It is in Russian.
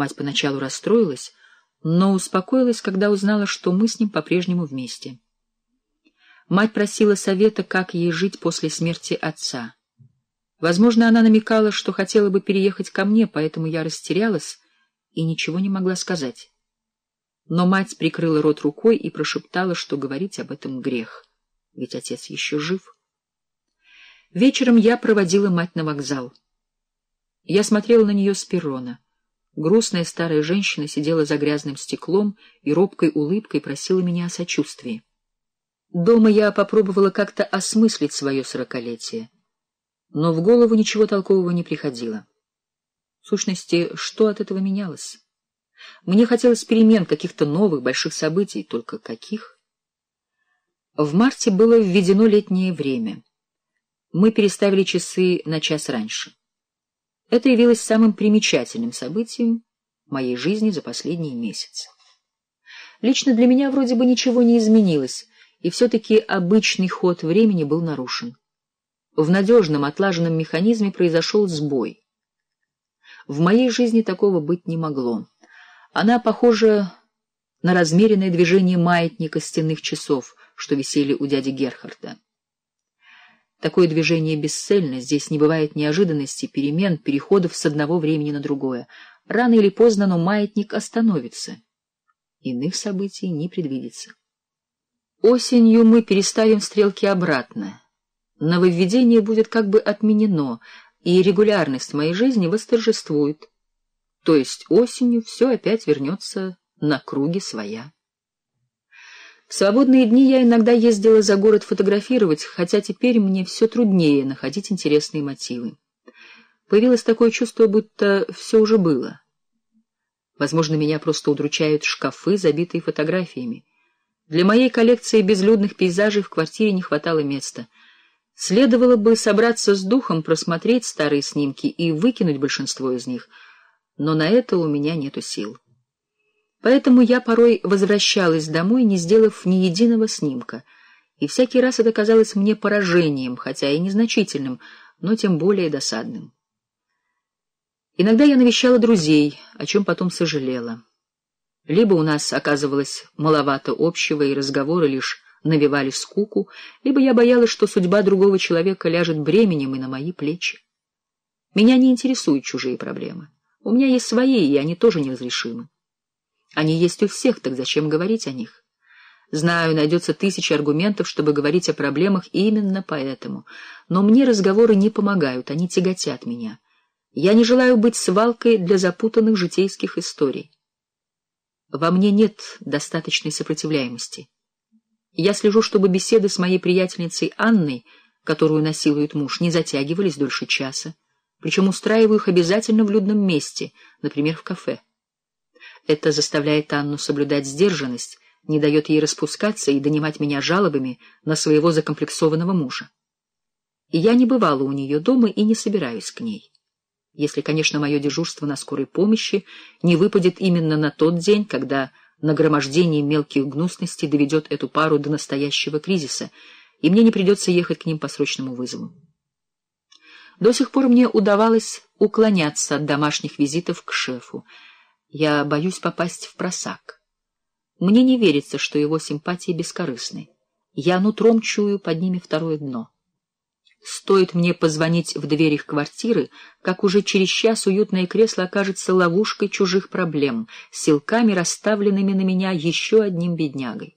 Мать поначалу расстроилась, но успокоилась, когда узнала, что мы с ним по-прежнему вместе. Мать просила совета, как ей жить после смерти отца. Возможно, она намекала, что хотела бы переехать ко мне, поэтому я растерялась и ничего не могла сказать. Но мать прикрыла рот рукой и прошептала, что говорить об этом грех, ведь отец еще жив. Вечером я проводила мать на вокзал. Я смотрела на нее с перрона. Грустная старая женщина сидела за грязным стеклом и робкой улыбкой просила меня о сочувствии. Дома я попробовала как-то осмыслить свое сорокалетие, но в голову ничего толкового не приходило. В сущности, что от этого менялось? Мне хотелось перемен, каких-то новых больших событий, только каких? В марте было введено летнее время. Мы переставили часы на час раньше. Это явилось самым примечательным событием моей жизни за последние месяцы. Лично для меня вроде бы ничего не изменилось, и все-таки обычный ход времени был нарушен. В надежном отлаженном механизме произошел сбой. В моей жизни такого быть не могло. Она похожа на размеренное движение маятника стенных часов, что висели у дяди Герхарда. Такое движение бесцельно, здесь не бывает неожиданностей, перемен, переходов с одного времени на другое. Рано или поздно, но маятник остановится. Иных событий не предвидится. Осенью мы переставим стрелки обратно. Нововведение будет как бы отменено, и регулярность моей жизни восторжествует. То есть осенью все опять вернется на круги своя. В свободные дни я иногда ездила за город фотографировать, хотя теперь мне все труднее находить интересные мотивы. Появилось такое чувство, будто все уже было. Возможно, меня просто удручают шкафы, забитые фотографиями. Для моей коллекции безлюдных пейзажей в квартире не хватало места. Следовало бы собраться с духом, просмотреть старые снимки и выкинуть большинство из них, но на это у меня нету сил. Поэтому я порой возвращалась домой, не сделав ни единого снимка, и всякий раз это казалось мне поражением, хотя и незначительным, но тем более досадным. Иногда я навещала друзей, о чем потом сожалела. Либо у нас оказывалось маловато общего, и разговоры лишь навевали скуку, либо я боялась, что судьба другого человека ляжет бременем и на мои плечи. Меня не интересуют чужие проблемы. У меня есть свои, и они тоже неразрешимы. Они есть у всех, так зачем говорить о них? Знаю, найдется тысяча аргументов, чтобы говорить о проблемах именно поэтому. Но мне разговоры не помогают, они тяготят меня. Я не желаю быть свалкой для запутанных житейских историй. Во мне нет достаточной сопротивляемости. Я слежу, чтобы беседы с моей приятельницей Анной, которую насилует муж, не затягивались дольше часа, причем устраиваю их обязательно в людном месте, например, в кафе. Это заставляет Анну соблюдать сдержанность, не дает ей распускаться и донимать меня жалобами на своего закомплексованного мужа. И я не бывала у нее дома и не собираюсь к ней. Если, конечно, мое дежурство на скорой помощи не выпадет именно на тот день, когда нагромождение мелких гнусностей доведет эту пару до настоящего кризиса, и мне не придется ехать к ним по срочному вызову. До сих пор мне удавалось уклоняться от домашних визитов к шефу, я боюсь попасть в просак. Мне не верится, что его симпатии бескорыстны. Я нутром чую под ними второе дно. Стоит мне позвонить в дверь их квартиры, как уже через час уютное кресло окажется ловушкой чужих проблем, силками расставленными на меня еще одним беднягой.